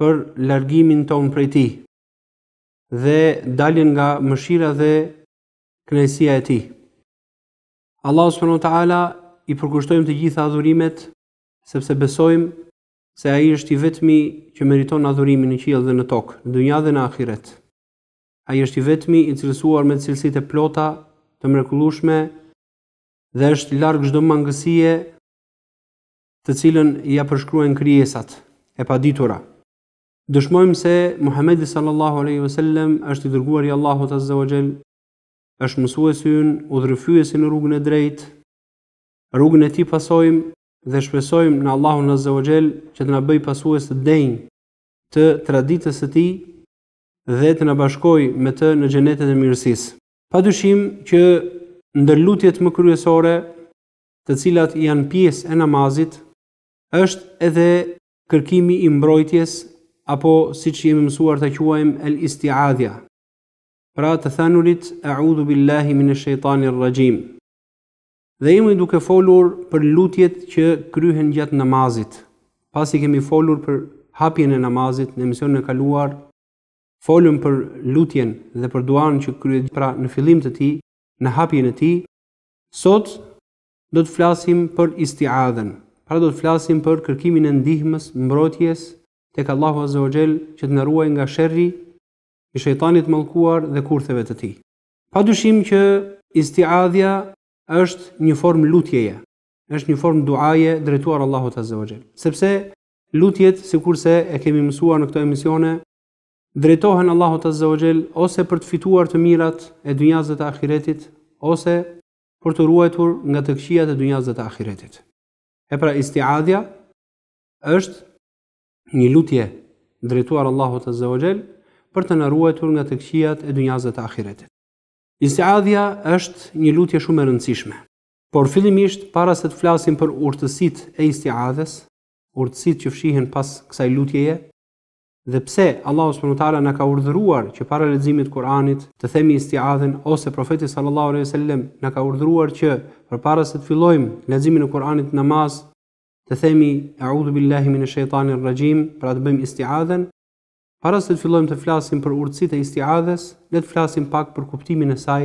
për largimin tonë prej tij dhe daljen nga mëshira dhe kënaqësia e tij. Allahu subhanahu wa taala i përkushtojmë të gjitha adhurimet sepse besojmë se ai është i vetmi që meriton adhurimin në qiell dhe në tokë, në dynja dhe në ahiret. Ai është i vetmi i cilësuar me cilësitë e plota të mrekullueshme dhe është larg çdo mangësie të cilën ia përshkruajnë krijesat e paditura. Dëshmojmë se Muhamedi sallallahu alaihi wasallam është i dërguari i Allahut azza wa jall, është mësuesi ynë, udhërrëfyesi në rrugën e drejtë. Rrugën e tij pasojmë dhe shpresojmë në Allahun azza wa jall që të na bëjë pasues të denjë të traditës së tij dhe të na bashkojë me të në xhenetet e mirësisë. Padyshim që ndër lutjet më kryesore të cilat janë pjesë e namazit, është edhe kërkimi i mbrojtjes apo siç jemi mësuar ta quajmë el isti'adhja, pra të thënurit e'udhu billahi mine shejtanir rraxhim. Dhe jemi duke folur për lutjet që kryhen gjatë namazit, pasi kemi folur për hapjen e namazit në emisionin e kaluar, folëm për lutjen dhe për duan që kryhet pra në fillim të tij, në hapjen e tij, Sot do të flasim për isti'adhen, pra do të flasim për kërkimin e ndihmës, mbrojtjes tek Allahu Azza wa Jell që të na ruajë nga sherri i shejtanit të mallkuar dhe kurtheve të tij. Padyshim që isti'adhja është një formë lutjeje, është një formë duaje drejtuar Allahut Azza wa Jell, sepse lutjet sikurse e kemi mësuar në këto emisione drejtohen Allahut Azza wa Jell ose për të fituar të mirat e dynjasë dhe të ahiretit, ose për të ruajtur nga të këqijat e dynjasë dhe të ahiretit. E pra isti'adhja është një lutje drejtuar Allahut Azza wa Jell për të na ruajtur nga të këqijat e dynjasë dhe të ahiretit. Isti'adhja është një lutje shumë e rëndësishme. Por fillimisht para se të flasim për urtësitë e isti'adhes, urtësitë që fshihen pas kësaj lutjeje, Dhe pse Allahu subhanahu wa taala na ka urdhëruar që para leximit të Kur'anit të themi isti'adhen ose Profeti sallallahu alaihi wasallam na ka urdhëruar që përpara se të fillojmë leximin e Kur'anit në namaz të themi e'udhu billahi minash shejtanir rajim, pra të bëjmë isti'adhen? Para se të fillojmë të flasim për urtësitë e isti'adhes, le të flasim pak për kuptimin e saj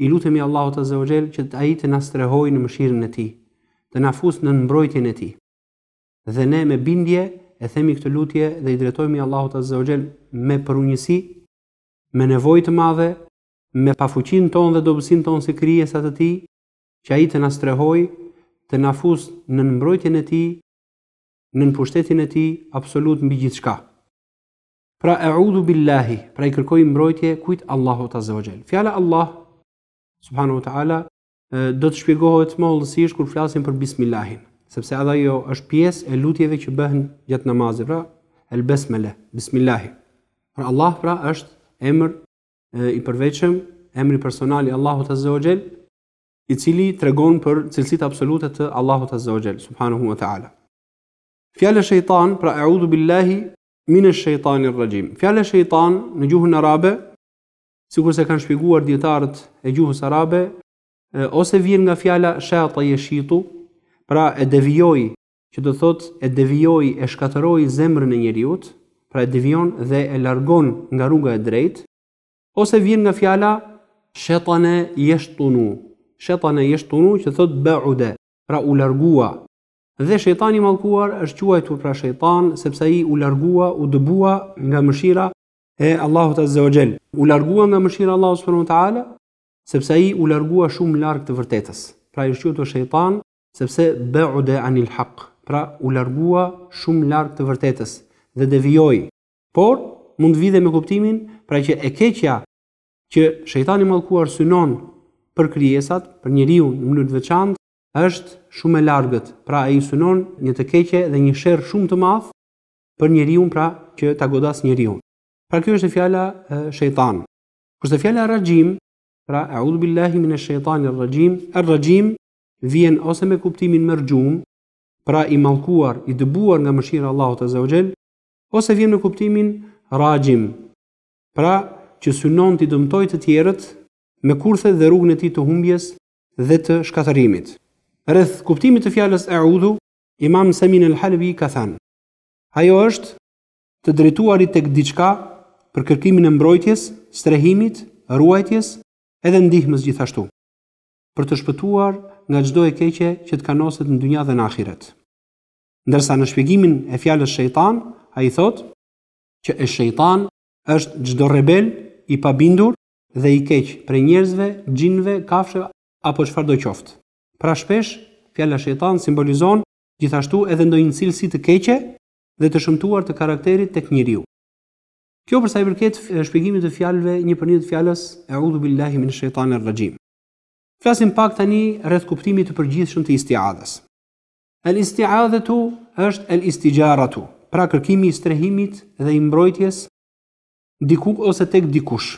I lutemi Allahut Azza wa Jell që ai të na strehojë në mëshirën e Tij, të na fusë nën mbrojtjen e Tij. Dhe ne me bindje e themi këtë lutje dhe i drejtohemi Allahut Azza wa Jell me përunjësi, me nevojë të madhe, me pafuqinë tonë dhe dobësinë tonë si krijesa të Tij, që Ai të na strehojë, të na fusë nën mbrojtjen e Tij, nën pushtetin e Tij absolut mbi gjithçka. Pra e'udhu billahi, pra i kërkoj mbrojtje kujt Allahut azza wa jall. Fjala Allah subhanahu wa taala do të shpjegohet më hollësisht kur flasim për bismillahin, sepse edhe ajo është pjesë e lutjeve që bëhen gjatë namazit, pra el besmele, bismillahi. Pra Allah pra është emër i përveçëm, emri personal i Allahut azza wa jall, i cili tregon për cilësitë absolute të Allahut azza wa jall subhanahu wa taala. Fjala shejtan, pra e'udhu billahi, Min e shejtani rrajim. Fjala shejtan në gjuhën arabe, sikurse kanë shpjeguar dijetarët e gjuhës arabe, ose vjen nga fjala shata yeshitu, pra e devijoi, që do thotë e devijoi e shkatërroi zemrën e njeriut, pra e devijon dhe e largon nga rruga e drejtë, ose vjen nga fjala shetane yeshtunu. Shetane yeshtunu që do thotë ba'ude, pra u largua. Dhe shejtani i mallkuar është quajtur pra shejtan sepse ai u largua, u dëbua nga mëshira e Allahut Azza wa Jall. U largua nga mëshira e Allahut subhanahu wa taala sepse ai u largua shumë larg të vërtetës. Pra është quajtur shejtan sepse ba'uda anil haq. Pra u largua shumë larg të vërtetës dhe devijoi. Por mund të vijë dhe me kuptimin pra që e keqja që shejtani i mallkuar synon për krijesat, për njeriun në mënyrë të veçantë, është shumë e largët, pra ai synon një të keqe dhe një sherr shumë të madh për njeriun, pra që ta godasë njeriun. Pra kjo është fjala shejtan. Kurse fjala rajim, pra a'udhu billahi minash shaitanir rajim, ar-rajim vjen ose me kuptimin mergjum, pra i mallkuar, i dëbuar nga mëshira e Allahut azza wa jall, ose vjen me kuptimin rajim, pra që synon t'i dëmtojë të tjerët me kurthet dhe rrugën e tij të humbjes dhe të shkatërrimit. Rreth kuptimit të fjalës e'udhu, Imam Samin al-Halabi ka thënë, Ajo është të drejtuari tek diçka për kërkimin e mbrojtjes, strehimit, ruajtjes, edhe ndihmës gjithashtu, për të shpëtuar nga çdo e keqe që të kanoset në dynja dhe në ahiret. Ndërsa në shpjegimin e fjalës shejtan, ai thotë, që esh-shejtan është çdo rebel i pabindur dhe i keq prej njerëzve, xhinëve, kafshëve apo çfarëdo qoftë. Pra shpesh, fjala shejtan simbolizon gjithashtu edhe ndonjë cilësi të keqe dhe të shëmtuar të karakterit tek njeriu. Kjo për sa i përket shpjegimit të fjalëve njëpërnjë të fjalës E'udhu billahi minesh shejtanir rraxhim. Flasim pak tani rreth kuptimit të përgjithshëm të isti'adhes. El isti'adhetu është el istijaratu, pra kërkimi i strehimit dhe i mbrojtjes diku ose tek dikush.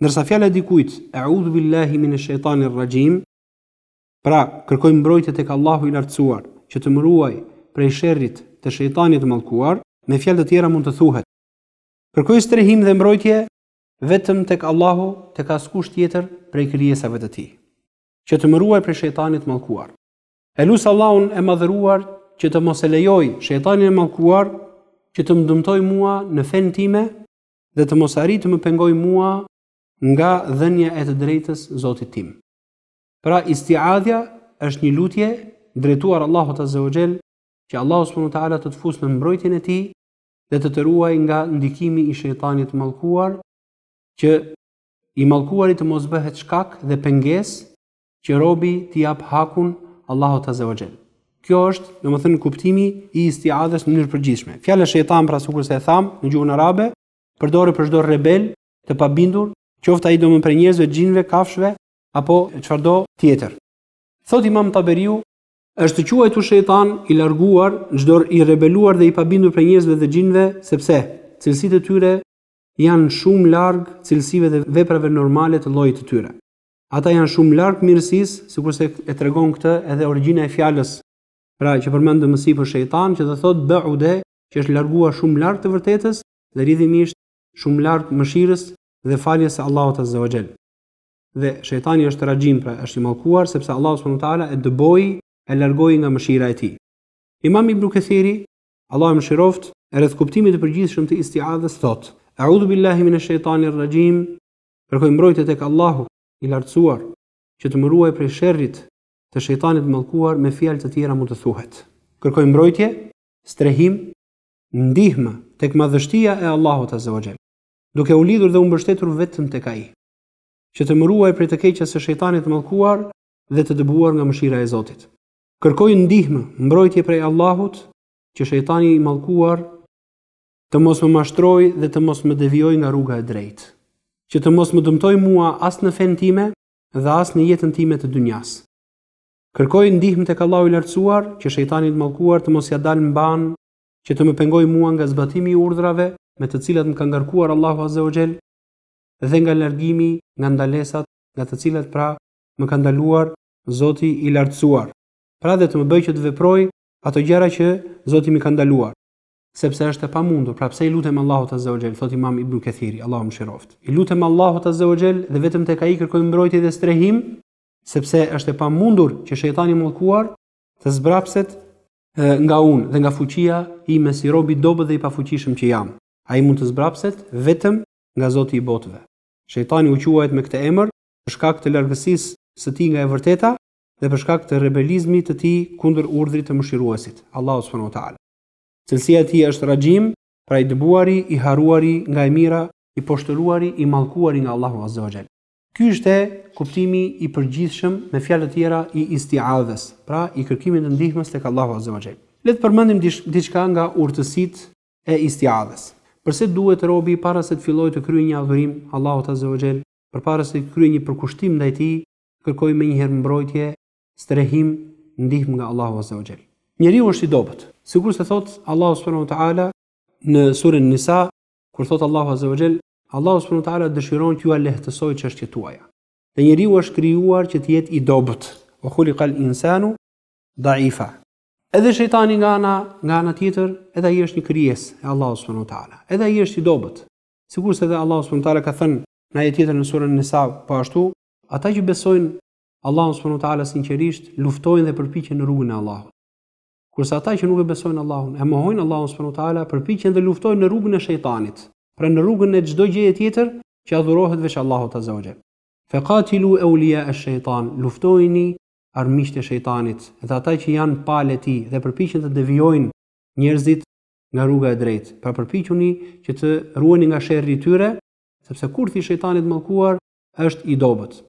Ndërsa fjala e dikujt, e'udhu billahi minesh shejtanir raxhim, pra kërkoj mbrojtje tek Allahu i lartësuar që të më ruajë prej sherrit të shejtanit të mallkuar, me fjalë të tjera mund të thuhet, kërkoj strehim dhe mbrojtje vetëm tek Allahu, tek askush tjetër prej krijesave të tij, që të më ruajë prej shejtanit të mallkuar. E lus Allahun e madhëruar që të mos e lejojë shejtanin e mallkuar që të më dëmtojë mua në fenë time dhe të mos arrijë të më pengojë mua nga dhënia e të drejtës Zotit tim. Pra istiadhja është një lutje drejtuar Allahut Azza wa Xhel që Allahu subhanahu wa taala të të fusë në mbrojtjen e tij dhe të të ruajë nga ndikimi i shejtanit të mallkuar që i mallkuari të mos bëhet shkak dhe pengesë që robi t'i japë hakun Allahut azza wa xhel. Kjo është, domethënë kuptimi i istiadhes në mënyrë përgjithshme. Fjala shejtan pra sikurse e thamë në gjuhën arabe, përdoret për çdo rebel të pabindur, qoftë ai domethënë prej njerëzve, xhinëve, kafshëve apo çfarëdo tjetër. Thotë Imam Taberiu, është quajtur shejtan i larguar, çdo i rebeluar dhe i pabindur prej njerëzve dhe xhinëve, sepse cilësitë e tyre janë shumë larg cilësive dhe veprave normale të llojit të tyre. Ata janë shumë larg mirësisë, sikurse e tregon këtë edhe origjina e fjalës. Pra, që përmendëm më sipër shejtan, që do të thotë ba'ude, që është larguar shumë larg të vërtetës dhe rrjedhimisht shumë larg mëshirës dhe faljes së Allahut azza wa xhel. Dhe shejtani është raxhim, pra është i mallkuar sepse Allahu subhanahu wa taala e dëboi, e largoi nga mëshira e tij. Imam Ibn Kathiri, Allahu e mëshiroftë, rreth kuptimit të përgjithshëm të isti'adhës thotë: A'udhu billahi minesh shejtanir raxhim, Kërkoj mbrojtje tek Allahu i lartësuar që të më ruajë prej sherrit të shejtanit të mallkuar me fjalë të tjera mund të thuhet. Kërkoj mbrojtje, strehim, ndihmë tek madhështia e Allahut azza wa xhel, duke u lidhur dhe u mbështetur vetëm tek Ai, që të më ruajë prej të keqes së shejtanit të mallkuar dhe të dëbuar nga mëshira e Zotit. Kërkoj ndihmë, mbrojtje prej Allahut që shejtani i mallkuar të mos më mashtrojë dhe të mos më devijojë nga rruga e drejtë, që të mos më dëmtojë mua as në fenë time dhe as në jetën time të dynjasë. Kërkoj ndihmë tek Allahu i Lartësuar, që shejtani i mallkuar të mos ia dalë mbanë që të më pengojë mua nga zbatimi i urdhrave me të cilat më ka ngarkuar Allahu Azza wa Jell dhe nga largimi nga ndalesat nga të cilat pra më ka ndaluar Zoti i Lartësuar. Pra dhe të më bëjë që të veproj ato gjëra që Zoti m'i ka ndaluar. sepse është e pamundur, pra pse i lutem Allahut Azza wa Jell, thotë Imam Ibnu Kethiri, Allahu e mëshiroftë. I lutem Allahut Azza wa Jell dhe vetëm tek ai kërkoj mbrojtje dhe strehim, sepse është e pamundur që shejtani i mallkuar të zbrapset nga unë dhe nga fuqia ime si rob i dobët dhe i pafuqishëm që jam. Ai mund të zbrapset vetëm nga Zoti i botëve. Shejtani u quajt me këtë emër për shkak të largësisë së tij nga e vërteta dhe për shkak të rebelizmit të tij kundër urdhrit të mëshiruesit, Allahu subhanahu wa taala. Cilësia e tij është raxhim, pra i dëbuari, i harruari nga e mira, i poshtëruari, i mallkuari nga Allahu azza wa jall. Ky ishte kuptimi i përgjithshëm, me fjalë të tjera, i isti'adhes, pra i kërkimit të ndihmës tek Allahu azza wa jall. Le të përmendim diçka nga urtësitë e isti'adhes. Përse duhet robi para se të fillojë të kryejë një adhurim Allahut azza wa jall, përpara se të kryejë një përkushtim ndaj Tij, të kërkojë menjëherë mbrojtje strehim, ndihmë nga Allahu Azza wa Jall. Njeriu është i dobët. Sikurse thotë Allahu subhanahu wa taala në surën Nisa, kur thotë Allahu Azza wa Jall, Allahu subhanahu wa taala dëshiron t'jua lehtësojë çështjet tuaja. Dhe njeriu është krijuar që të jetë i dobët. Wa khuliqa al-insanu da'ifa. Edhe shejtani nga ana nga ana tjetër, edhe ai është një krijesë e Allahut subhanahu wa taala. Edhe ai është i dobët. Sikurse edhe Allahu subhanahu wa taala ka thënë në ajet tjetër në surën Nisa, po ashtu, ata që besojnë Allahun subhanahu wa taala sinqerisht, luftojnë dhe përpiqen në rrugën e Allahut. Kurse ata që nuk e besojnë Allahun, e mohojnë Allahun subhanahu wa taala, përpiqen dhe luftojnë në rrugën e shejtanit, pra në rrugën e çdo gjëje tjetër që adhurohet veç Allahut azza wa xhel. Feqatilu eulia esh-shejtan, luftojini armiqtë e shejtanit dhe ata që janë palë e tij dhe përpiqen të devijojnë njerëzit nga rruga e drejtë. Pra përpiquni që të ruheni nga sherri i tyre, sepse kurthi i shejtanit të mallkuar është i dobët.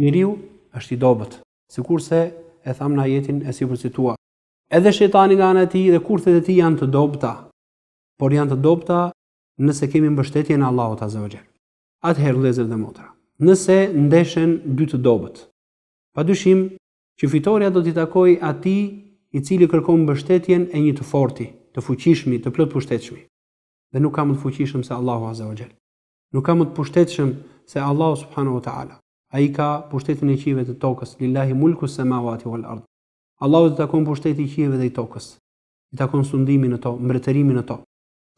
Njeriu është i dobët, sikurse e thamë në ajetin e sipërcituar. Edhe shejtani nga ana e tij dhe kurthet e tij janë të dobëta, por janë të dobëta nëse kemi mbështetjen e Allahut azza wa jall. Atëherë vëllezër dhe motra, nëse ndeshen dy të dobët, padyshim që fitorja do t'i takojë atij i cili kërkon mbështetjen e një të forti, të fuqishmi, të plotpushtetshmi. Dhe nuk ka më të fuqishëm se Allahu azza wa jall. Nuk ka më të pushtetshëm se Allahu subhanahu wa taala. Ai ka pushtetin e qiejve e të tokës, lillahi mulku samawati wal ard. Allahut i takon pushteti i qiejve dhe i tokës. I takon sundimi në to, mbretërimi në to.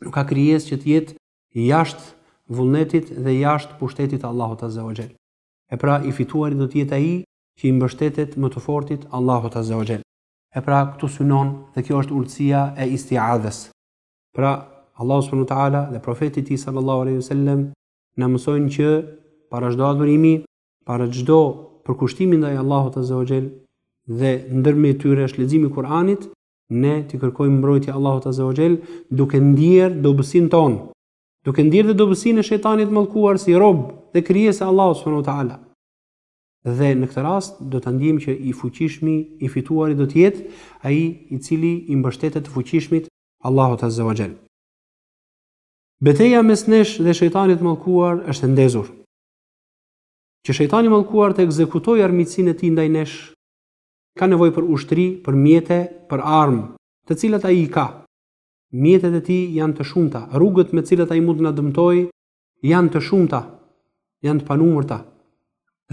Nuk ka krijesë që të jetë jashtë vullnetit dhe jashtë pushtetit të Allahut azza wa jall. E pra i fituari do të jetë ai që i mbështetet më të fortit Allahut azza wa jall. E pra këtu synon dhe kjo është urtësia e isti'adhes. Pra, Allahu subhanahu wa taala dhe profeti i tij sallallahu alaihi wasallam na mësojnë që para çdo adhurimi, para çdo përkushtimi ndaj Allahut azza wa jall dhe ndërmjet tyre është leximi i Kuranit, ne t'i kërkojmë mbrojtje Allahut azza wa jall duke ndier dobësinë tonë, duke ndier dhe dobësinë e shejtanit të mallkuar si rob dhe krijesë e Allahut subhanahu wa taala. Dhe në këtë rast do të ndijmë që i fuqishmi i fituari do të jetë ai i cili i mbështetet të fuqishmit Allahut Azza wa Jall. Beteja mes nesh dhe shejtanit mallkuar është e ndezur. Që shejtani mallkuar të ekzekutojë armiqësinë e tij ndaj nesh, ka nevojë për ushtri, për mjete, për armë, të cilat ai i ka. Mjetet e tij janë të shumta, rrugët me të cilat ai mund të na dëmtojë janë të shumta, janë të panumërta.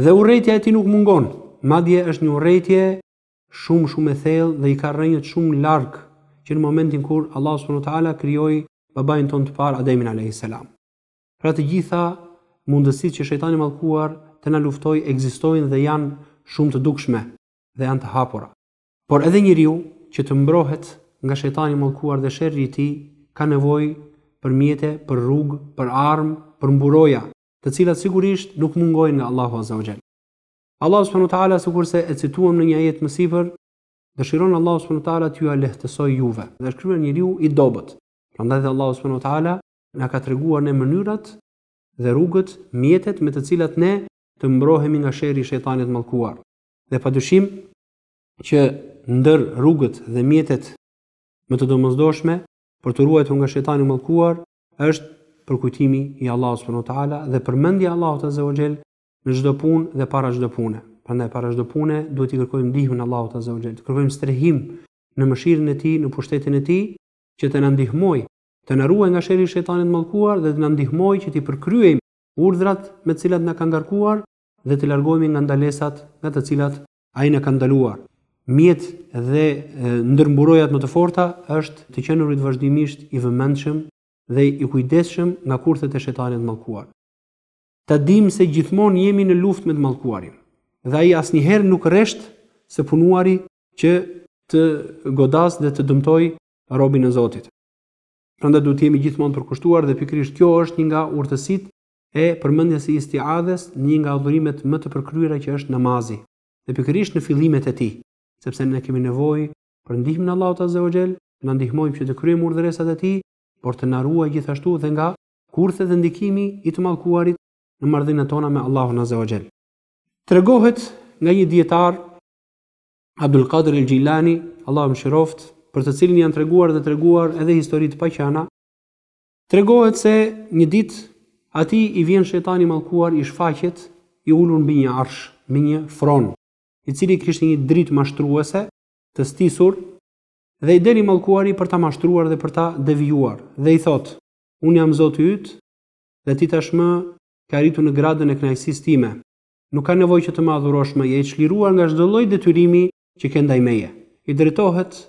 Dhe urrejtja e tij nuk mungon, madje është një urrejtje shumë shumë e thellë dhe i ka rrënjët shumë larg që në momentin kur Allahu subhanahu wa taala krijoi babain tonë të parë Ademin alejhi selam. Pra të gjitha mundësitë që shejtani i mallkuar të na luftojë ekzistojnë dhe janë shumë të dukshme dhe janë të hapura. Por edhe njeriu që të mbrohet nga shejtani i mallkuar dhe sherri i tij ka nevojë për mjete, për rrugë, për armë, për mburoja, të cilat sigurisht nuk mungojnë nga Allahu azza wa xhel. Allahu subhanahu wa taala sikurse e cituam në një ajet më sipër, dëshiron Allahu subhanahu wa taala t'jua lehtësojë juve. Dhe është krijuar njeriu i dobët. Prandaj dhe Allahu subhanahu wa taala na ka treguar ne mënyrat dhe rrugët, mjetet me të cilat ne të mbrohemi nga sherri i shejtanit mallkuar. Dhe padyshim që ndër rrugët dhe mjetet më të domosdoshme për t'u ruajtur nga shejtani i mallkuar është përkujtimi i Allahut subhanahu wa taala dhe përmendja e Allahut azza wa jall në çdo punë dhe para çdo pune. Prandaj para çdo pune duhet të kërkojmë ndihmën e Allahut Azza wa Jall, të kërkojmë strehim në mëshirën e Tij, në pushtetin e Tij, që të na ndihmojë të na ruajë nga sherri i shejtanit të mallkuar dhe të na ndihmojë që t'i përkryejmë urdhrat me të cilat na ka ngarkuar dhe të largohemi nga ndalesat nga të cilat ai na ka ndaluar. Mjet dhe ndër mburojat më të forta është të qenurit vazhdimisht i vëmendshëm dhe i kujdesshëm nga kurthet e shejtanit të mallkuar. Ta dimë se gjithmonë jemi në luftë me të mallkuarin dhe ai asnjëherë nuk rresht se punuari që të godasë dhe të dëmtojë robin e Zotit. Prandaj duhet të jemi gjithmonë përkushtuar dhe pikërisht kjo është një nga urtësitë e përmendjes së istiadhes, një nga adhurimet më të përkryera që është namazi dhe pikërisht në fillimet e tij, sepse ne kemi nevojë për ndihmën e Allahut azza wa jall, të na ndihmojë që të kryejmë urdhëresat e tij, por të na ruajë gjithashtu dhe nga kurthet dhe ndikimi i të mallkuarit në marrëdhëniet tona me Allahun Azza wa Jall. Tregohet nga një dijetar Abdul Qadir El Jilani, Allahu e mëshiroftë, për të cilin janë treguar dhe treguar edhe histori të paqëna, tregohet se një ditë atij i vjen shejtani i mallkuar i shfaqet i ulur mbi një arsh, mbi një fron, i cili kishte një dritë mashtruese të stisur dhe i del i mallkuari për ta mashtruar dhe për ta devijuar dhe i thotë Unë jam Zoti yt dhe ti tashmë ke arritur në gradën e kënaqësisë time. Nuk ka nevojë që të më adhurosh më, je i çliruar nga çdo lloj detyrimi që ke ndaj meje. I drejtohet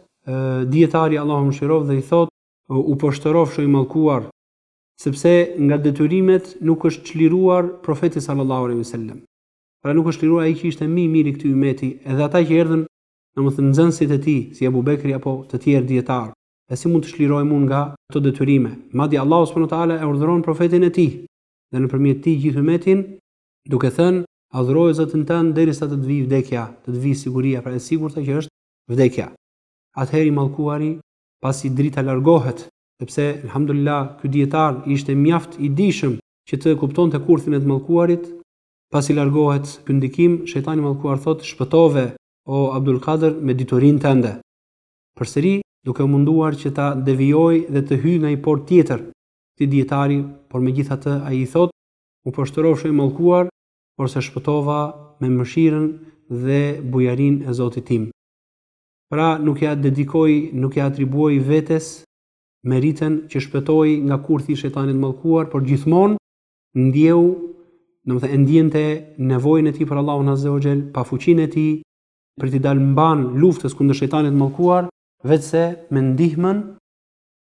dijetari Allahu e mëshiroftë dhe i thotë, U poshtërofsh o i mallkuar, sepse nga detyrimet nuk është çliruar Profeti sallallahu alejhi ve sellem. Pra nuk është çliruar ai që ishte më i miri i këtij ymmeti, edhe ata që erdhën, domethënë nxënësit e tij, si Abu Bekri apo të tjerë dijetarë. e si mund të çlirohem unë nga këto detyrime? Madje Allahu subhanahu wa taala e urdhëron profetin e Tij dhe nëpërmjet tij gjithë ummetin, duke thënë, Adhuroje Zotin tënd derisa të të vijë vdekja, të të vijë siguria, pra e sigurta që është vdekja. Atëherë i Mallkuari, pasi drita largohet, sepse elhamdulillah ky dijetar ishte mjaft i dijshëm që të kuptonte kurthin e të Mallkuarit, pasi largohet ky ndikim, Shejtani i Mallkuar thotë, Shpëtove, o Abdul Kadr, me diturinë tënde. përsëri duke u munduar që ta devijojë dhe të hyjë nga një portë tjetër, këtij dijetari, por megjithatë ai i thotë, U poshtërofsh o i mallkuar, porse shpëtova me mëshirën dhe bujarinë e Zotit tim. Pra nuk ia dedikoi, nuk ia atribuoi vetes meritën që shpëtoi nga kurthi i shejtanit të mallkuar, por gjithmonë ndjeu, domethënë e ndjente nevojën e tij për Allahun Azza wa Jell, pafuqinë e tij, për t'i dalë mbanë luftës kundër shejtanit të mallkuar, veçse me ndihmën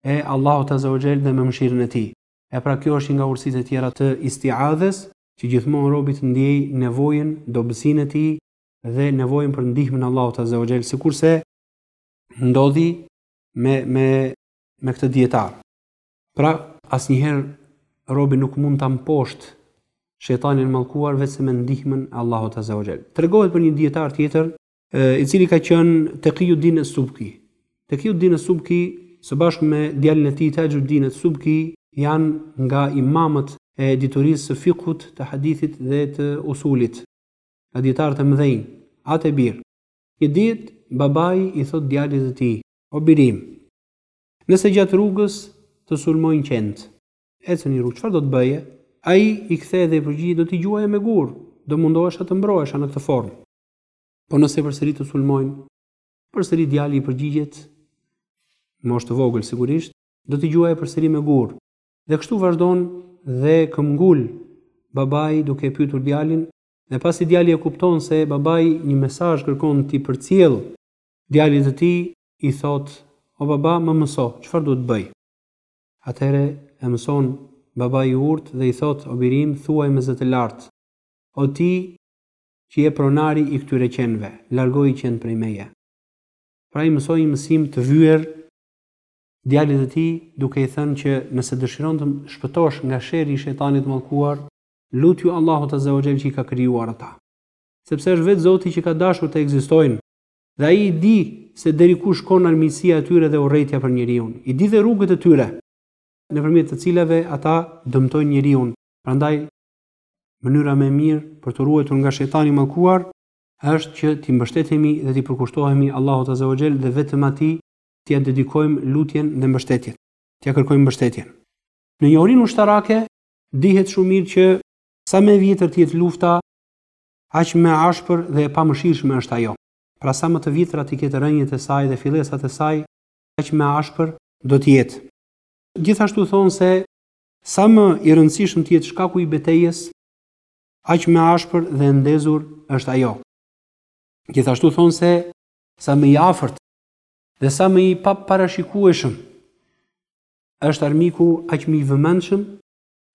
e Allahut Azza wa Jell dhe me mëshirën e Tij. E pra kjo është një nga urtësitë e tjera të istiadhes, që gjithmonë robi të ndiejë nevojën, dobësinë e tij dhe nevojën për ndihmën e Allahut Azza wa Jell, sikurse ndodhi me me me këtë dijetar. Pra, asnjëherë robi nuk mund ta mposhtë shejtanin e mallkuar veçse me ndihmën e Allahut Azza wa Jell. Tregohet për një dietar tjetër, i cili ka qenë Taqiyuddin as-Subki. Taqiyuddin as-Subki së bashku me djalin e tij Tajuddin as-Subki janë nga imamët e diturisë së fikhut, të hadithit dhe të usulit. Nga dietarët e mëdhenj, atë e bir. Një ditë babai i thotë djalit të tij: "O biri im, Nëse gjatë rrugës të sulmojnë qentë. Ecën në rrugë, çfarë do të bëje? Ai i kthehet dhe i përgjigjet, Do t'i gjuaja me gurë, do mundohesha të mbrohesha në këtë formë. Po nëse përsëri të sulmojnë? Përsëri djali i përgjigjet, moshë të vogël sigurisht, Do t'i gjuaja përsëri me gurë. Dhe kështu vazhdon dhe këmbgul babai duke e pyetur djalin, dhe pasi djali e kupton se babai një mesazh kërkon t'i përcjellë djalit të tij, i thotë, O baba, më mëso, çfarë duhet të bëj? Atëherë e mëson babai i urtë dhe i thotë, O biri im, thuaj me zë të lartë, O ti që je pronari i këtyre qenve, largoji qentë prej meje. Pra i mësoi një mësim të vyer djalit të tij, duke i thënë që nëse dëshiron të shpëtosh nga sherri i Shejtanit të Mallkuar, lutju Allahut Azza wa Jell që i ka krijuar ata. Sepse është vetë Zoti që ka dashur të ekzistojnë Dhe ai i di se deri ku shkon armiqësia e tyre dhe urrejtja për njeriun. I di dhe rrugët e tyre, nëpërmjet të cilave ata dëmtojnë njeriun. Prandaj, mënyra më e mirë për t'u ruajtur nga Shejtani i mallkuar është që t'i mbështetemi dhe t'i përkushtohemi Allahut Azza wa Jell dhe vetëm Atij t'ia dedikojmë lutjen dhe mbështetjen, t'ia kërkojmë mbështetjen. Në njohurinë ushtarake dihet shumë mirë që sa më e vjetër të jetë lufta, Aq më e ashpër dhe e pamëshirshme është ajo. Pra sa më të vjetra t'i ketë rrënjët e saj dhe fillesat e saj, aq më e ashpër do të jetë. Gjithashtu thonë se sa më i rëndësishëm të jetë shkaku i betejës, aq më e ashpër dhe e ndezur është ajo. Gjithashtu thonë se sa më i afërt dhe sa më i paparashikueshëm është armiku, aq më i vëmendshëm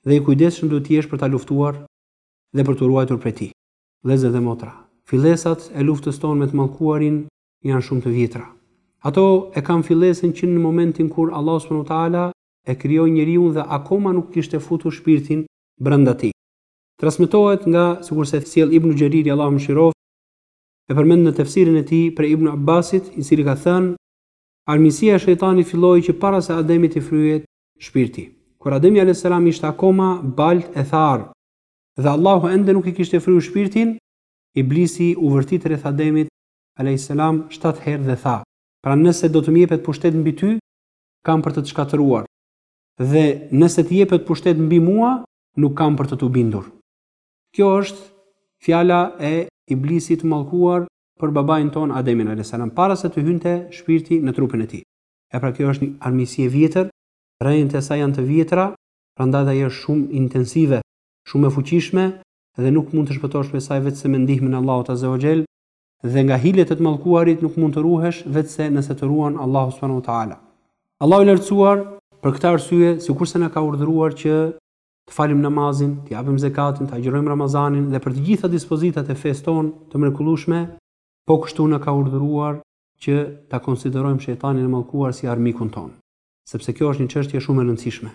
dhe i kujdesshëm duhet të jesh për ta luftuar dhe për t'u ruajtur prej tij. Vëllezër dhe motra, fillesat e luftës tonë me të Mallkuarin janë shumë të vjetra. Ato e kanë fillesën që në momentin kur Allahu subhanahu wa ta'ala e krijoi njeriun dhe akoma nuk kishte futur shpirtin brenda tij. Transmetohet nga, sikurse e sjell Ibn Xheriri Allahu e mëshiroftë, e përmend në Tefsirin e tij prej Ibn Abbasit, i cili ka thënë, Armiqësia e Shejtanit filloi që para se Ademit t'i fryhet shpirti. Kur Ademi alejhi selam ishte akoma baltë e tharë dhe Allahu ende nuk i kishte fryrë shpirtin, Iblisi u vërtit rreth Ademit alejhi selam shtatë herë dhe tha, Pra nëse do të më jepet pushtet mbi ty, kam për të të shkatërruar, dhe nëse të jepet pushtet mbi mua, nuk kam për të t'u bindur. Kjo është fjala e Iblisit të mallkuar për babain tonë Ademin alejhi selam para se të hynte shpirti në trupin e tij. e pra kjo është një armiqësi e vjetër, rrënjët e saj janë të vjetra, prandaj dhe ajo është shumë intensive, shumë e fuqishme dhe nuk mund të shpëtosh prej saj veçse me ndihmën e Allahut azza wa xhel, dhe nga hilet e të Mallkuarit nuk mund të ruhesh veçse nëse të ruan Allahu subhanahu wa ta'ala. Allahu i Lartësuar për këtë arsye sikurse na ka urdhëruar që të falim namazin, të japim zekatin, të agjërojmë Ramazanin dhe për të gjitha dispozitat e fesë tonë të mrekullueshme, po kështu na ka urdhëruar që ta konsiderojmë Shejtanin e Mallkuar si armikun tonë, sepse kjo është një çështje shumë e rëndësishme.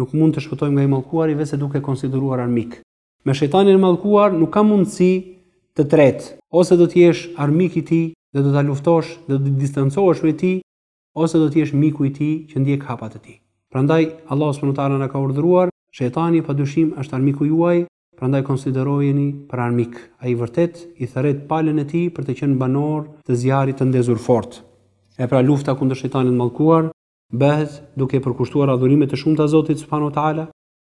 Nuk mund të shpëtojmë nga i Mallkuari veçse duke e konsideruar armik. Me Shejtanin e Mallkuar nuk ka mundësi të tretë, ose do të jesh armik i tij dhe do ta luftosh dhe do të distancohesh prej tij, ose do të jesh miku i tij që ndjek hapat e tij. Prandaj, Allahu subhanahu wa taala na ka urdhëruar, Shejtani padyshim është armiku juaj, Prandaj konsiderojeni për armik. Ai vërtet i thërret palën e tij për të qenë banorë të zjarrit të ndezur fort. E pra lufta kundër Shejtanit të mallkuar bëhet duke i përkushtuar adhurime të shumta Zotit subhanahu wa ta'ala,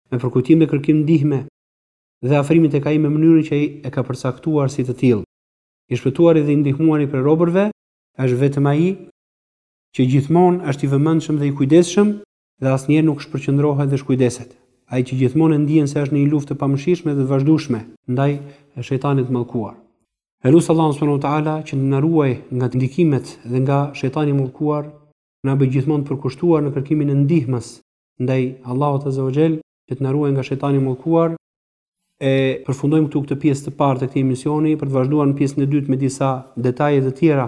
me përkujtim dhe kërkim ndihme dhe afrimi tek Ai me mënyrën që Ai e ka përcaktuar si të tillë. I shpëtuari dhe i ndihmuari prej robërve është vetëm ai, që gjithmonë është i vëmendshëm dhe i kujdesshëm, dhe asnjëherë nuk shpërqendrohet dhe shkujdeset. Ai që gjithmonë e ndien se është në një luftë të pamëshirshme dhe të vazhdueshme ndaj Shejtanit të mallkuar. E lus Allahun subhanahu wa ta'ala që të na ruajë nga ndikimet dhe nga Shejtani i mallkuar, na bëjë gjithmonë të përkushtuar në kërkimin e ndihmës ndaj Allahut azza wa xhel, që të na ruajë nga Shejtani i mallkuar. E përfundojmë këtu këtë pjesë të parë të këtij emisioni, për të vazhduar në pjesën e dytë me disa detaje të tjera.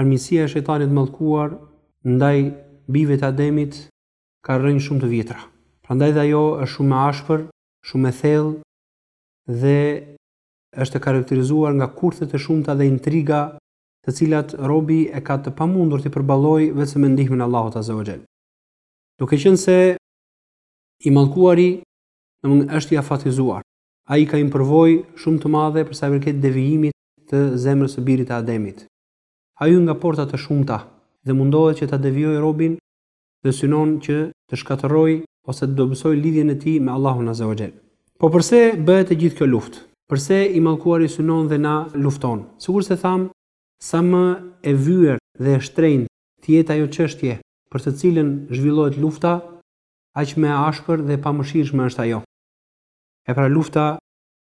Armiqësia e Shejtanit të mallkuar ndaj bijve të Ademit ka rrënjë shumë të vjetra. Prandaj dhe ajo është shumë e ashpër, shumë e thellë dhe është e karakterizuar nga kurthet e shumta dhe intriga, të cilat robi e ka të pamundur t'i përballojë veçse me ndihmën e Allahut azza wa xhel. Duke qenë se i mallkuari është i afatizuar, ai ka një përvojë shumë të madhe për sa i përket devijimit të zemrës së birit të Ademit. Ai hyn nga porta të shumta dhe mundohet që ta devijojë robin dhe synon që të shkatërrojë ose të dobësojë lidhjen e tij me Allahun Azza wa Jall. Po përse bëhet e gjithë kjo luftë? Përse i Mallkuari synon dhe na lufton? Sikurse thamë, sa më e vyer dhe e shtrenjtë të jetë ajo çështje për të cilën zhvillohet lufta, aq më e ashpër dhe e pamëshirshme është ajo. E pra lufta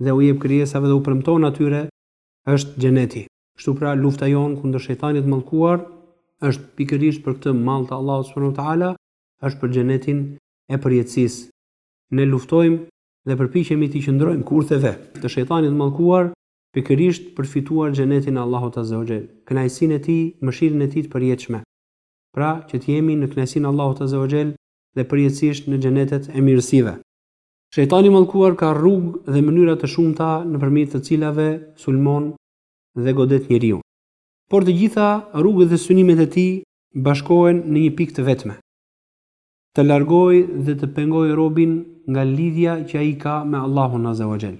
dhe u jep krijesave dhe u premton atyre është Xheneti. Kështu pra, lufta jonë kundër Shejtanit të mallkuar është pikërisht për këtë mall të Allahut subhanahu wa ta'ala, është për Xhenetin e përjetësisë. Ne luftojmë dhe përpiqemi t'i qëndrojmë kurtheve të Shejtanit të mallkuar pikërisht për të fituar Xhenetin e Allahut azza wa xhel, kënaqësinë e Tij, mëshirën e Tij të përjetshme. Pra, që të jemi në kënaqësinë e Allahut azza wa xhel dhe përjetësisht në Xhenetet e mirësive. Shejtani i mallkuar ka rrugë dhe mënyra të shumta nëpërmjet të cilave sulmon dhe godet njeriun. Por të gjitha rrugët dhe synimet e tij bashkohen në një pikë të vetme, të largojë dhe të pengojë robin nga lidhja që ai ka me Allahun azza wa xhell.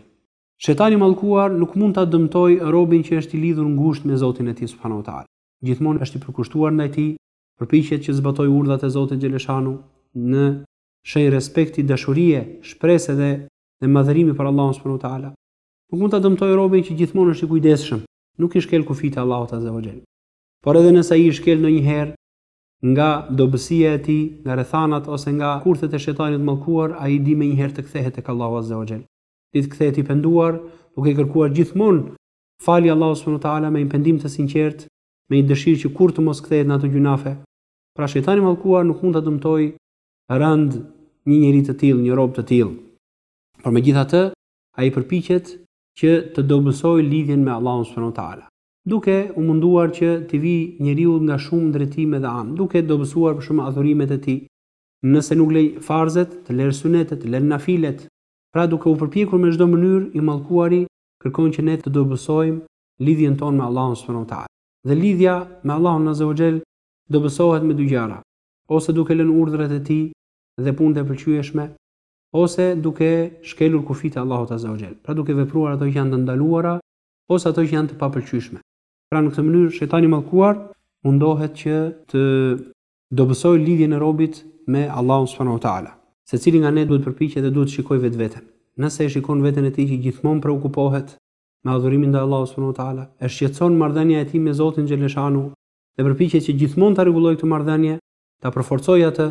Shejtani i mallkuar nuk mund ta dëmtojë robin që është i lidhur ngushtë me Zotin e tij subhanahu wa ta'ala. Gjithmonë është i përkushtuar ndaj tij, përpiqet që të zbatojë urdhrat e Zotit xheleshanu në shenjë respekti, dashurie, shprese dhe dhe madhërimi për Allahun subhanahu wa ta'ala. Nuk mund ta dëmtojë robin që gjithmonë është i kujdesshëm, nuk i shkel kufijtë e Allahut azza wa jall. Por edhe nëse ai i shkel ndonjëherë nga dobësia e tij, nga rrethanat ose nga kurthet e shejtanit të mallkuar, ai di menjëherë të kthehet tek Allahu azza wa jall. Di të kthehet i penduar, duke i kërkuar gjithmonë falje Allahut subhanahu wa ta'ala me një pendim të sinqertë, me një dëshirë që kurrë të mos kthehet në ato gjynafe. Pra shejtani i mallkuar nuk mund ta dëmtojë rëndë një njeri të tillë, një rob të tillë. Por megjithatë, ai përpiqet që të dobësojë lidhjen me Allahun subhanuhu teala, duke u munduar që t'i vijë njeriut nga shumë drejtime dhe anë, duke dobësuar për shembull adhurimet e tij, nëse nuk le farzet, të lerë synetet, të lerë nafilet. Pra duke u përpjekur me çdo mënyrë, i Mallkuari kërkon që ne të dobësojmë lidhjen tonë me Allahun subhanuhu teala. Dhe lidhja me Allahun azza wa xhel dobësohet me dy gjëra, ose duke lënë urdhërat e Tij dhe punët e pëlqyeshme, ose duke shkelur kufijtë e Allahut azza wa xhell, pra duke vepruar ato që janë të ndaluara ose ato që janë të papëlqyeshme. Pra në këtë mënyrë Shejtani i mallkuar mundohet që të dobësojë lidhjen e robit me Allahun subhanahu wa ta'ala. Secili nga ne duhet të përpiqet dhe duhet të shikojë vetveten. Nëse e shikon veten e tij që gjithmonë preokupohet me adhurimin ndaj Allahut subhanahu wa ta'ala, e shqetëson marrëdhënia e tij me Zotin xhelleshanuhu, dhe përpiqet që gjithmonë ta rregullojë këtë marrëdhënie, ta përforcojë atë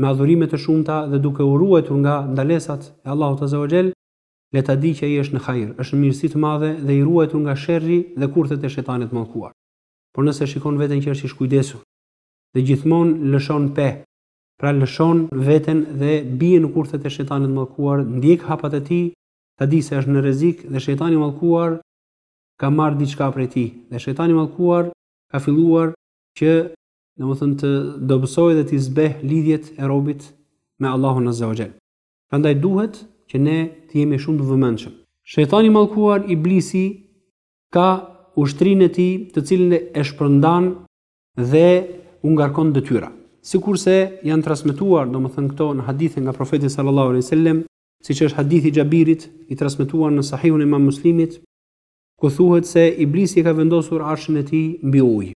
me adhurime të shumta dhe duke u ruajtur nga ndalesat e Allahut azza wa xhell, le ta dijë që ai është në hajr, është në mirësi të madhe dhe i ruajtur nga sherri dhe kurthet e shejtanit të mallkuar. Por nëse e shikon veten që është i shkujdesur dhe gjithmonë lëshon pe, pra lëshon veten dhe bie në kurthet e shejtanit të mallkuar, ndjek hapat e tij, ta dijë se është në rrezik dhe shejtani i mallkuar ka marrë diçka prej tij dhe shejtani i mallkuar ka filluar që domethënë të dobësojë dhe të zbeh lidhjet e robit me Allahun Azza wa Jall. Prandaj duhet që ne të jemi shumë të vëmendshëm. Shejtani i mallkuar Iblisi ka ushtrinë e tij, të cilën e shpërndan dhe u ngarkon detyra. Sikurse janë transmetuar, domethënë këto në hadithe nga profeti sallallahu alaihi wasallam, siç është hadithi i Xhabirit, i transmetuar në Sahihun e Imam Muslimit, ku thuhet se Iblisi e ka vendosur arshin e tij mbi ujë.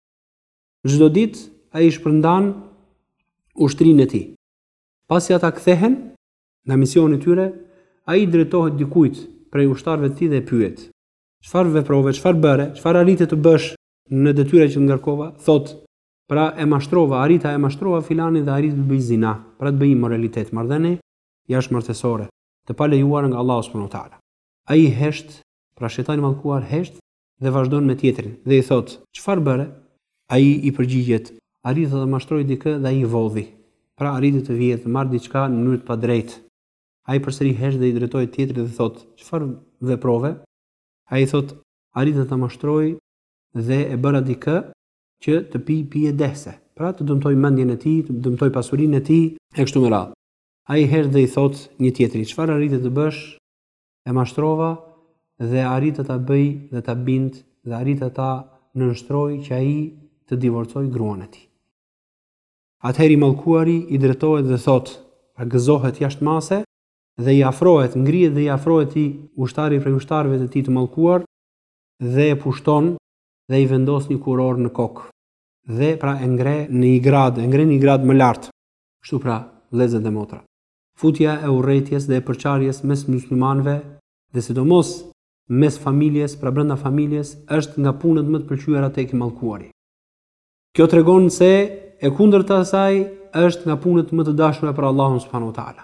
Çdo ditë ai shpërndan ushtrinë e tij. Pasi ata kthehen nga misioni i tyre, ai drejtohet dikujt prej ushtarëve të tij dhe e pyet, Çfarë veprove, çfarë bëre, çfarë arrite të bësh në detyrat që të ngarkova? Thotë, Pra e mashtrova, arrita e mashtrova filanin dhe arriti të bëjë zina, pra të bëjë imoralitet, marrëdhënie, jashtëmartesore, të palejuara nga Allahu subhanahu wa ta'ala. Ai hesht, pra shejtani i mallkuar hesht dhe vazhdon me tjetrin dhe i thotë, Çfarë bëre? Ai i përgjigjet, Arrita të mashtroj dikë dhe ai vodhi. Pra arriti të vjedhë, të marrë diçka në mënyrë të padrejtë. Ai përsëri hesht dhe i drejtohet tjetrit dhe thotë, Çfarë veprove? Ai i thotë, Arrita të mashtroj dhe e bëra dikë që të pijë pije dehëse, pra të dëmtojë mendjen e tij, të dëmtojë pasurinë e tij e kështu me radhë. Ai hesht dhe i thotë një tjetri, çfarë arrite të bësh? E mashtrova dhe arrita ta bëj dhe ta bind dhe arrita ta nënshtroj që ai të divorcojë gruan e tij. Atëherë i mallkuari i drejtohet dhe thotë, pra gëzohet jashtë mase dhe i afrohet, ngrihet dhe i afrohet atij ushtari prej ushtarëve të tij të mallkuar dhe e pushton dhe i vendos një kurorë në kokë dhe pra e ngre në një gradë, e ngre në një gradë më lart. Kështu pra, vëllezër dhe motra. Futja e urrejtjes dhe e përçarjes mes myslimanëve dhe sidomos mes familjes, pra brenda familjes, është nga punët më të pëlqyera tek i mallkuari. Kjo tregon se e kundërta e saj është nga punët më të dashura për Allahun subhanahu wa ta'ala.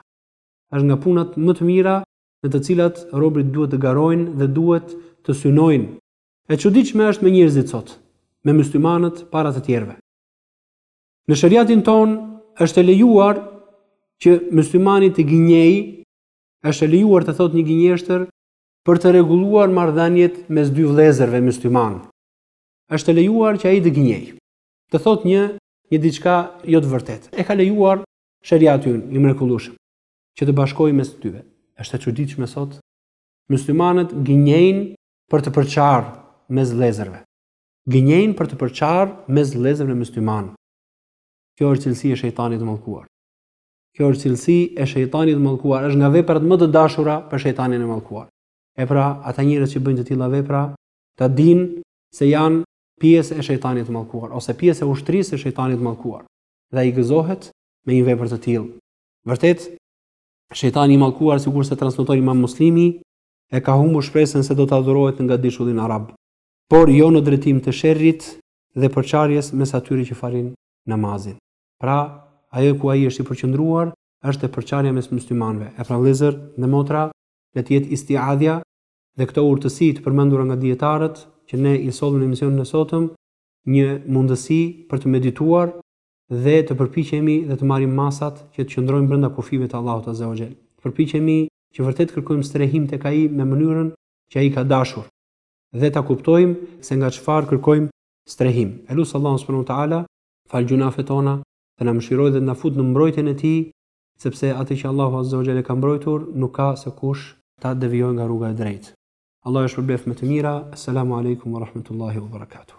Është nga punët më të mira në të cilat robërit duhet të garojnë dhe duhet të synojnë. E çuditshme është me njerëzit sot, me myslimanët para të tjerëve. Në shariatin tonë është e lejuar që myslimani të gënjejë, është e lejuar të thotë një gënjeshtër për të rregulluar marrëdhëniet mes dy vëllezërve myslimanë. Është e lejuar që ai të gënjejë, të thotë një një diçka jo të vërtetë. E ka lejuar shariati ynë i mrekullueshëm që të bashkojë mes tyre. Është e çuditshme sot, myslimanët gënjejnë për të përçarë mes vëllezërve. Gënjejnë për të përçarë mes vëllezërve myslimanë. Kjo është cilësi e shejtanit të mallkuar. Kjo është cilësi e shejtanit të mallkuar, është nga veprat më të dashura për shejtanin e mallkuar. E pra, ata njerëz që bëjnë të tilla vepra, ta dinë se janë pjesë e shejtanit të mallkuar ose pjesë e ushtrisë së shejtanit të mallkuar dhe ai gëzohet me një vepër të tillë. Vërtet, shejtani i mallkuar sikurse transmeton Imam Muslimi, e ka humbur shpresën se do të adhurohet në gadishullin arab. por jo në drejtim të sherrit dhe përçarjes mes atyre që falin namazin. Pra, ajo ku ai është i përqendruar është përçarja mes muslimanëve. E pra vëllezër dhe motra, le të jetë istiadhja dhe këto urtësi të përmendura nga dijetarët që ne i sollëm në emisionin e sotëm një mundësi për të medituar dhe të përpiqemi dhe të marrim masat që të qëndrojmë brenda kufijve të Allahut Azza wa Jall. Të përpiqemi që vërtet kërkojmë strehim tek ai me mënyrën që ai ka dashur. dhe ta kuptojmë se nga çfarë kërkojmë strehim. E lus Allahun subhanahu wa taala, fal gjunafet tona dhe na mëshirojë dhe na futë në mbrojtjen e Tij, sepse atë që Allahu azza wa xhell e ka mbrojtur, nuk ka se kush ta devijojë nga rruga e drejtë. Allahu ju shpërbleftë me të mira. Asselamu alejkum wa rahmetullahi wa barakatuh.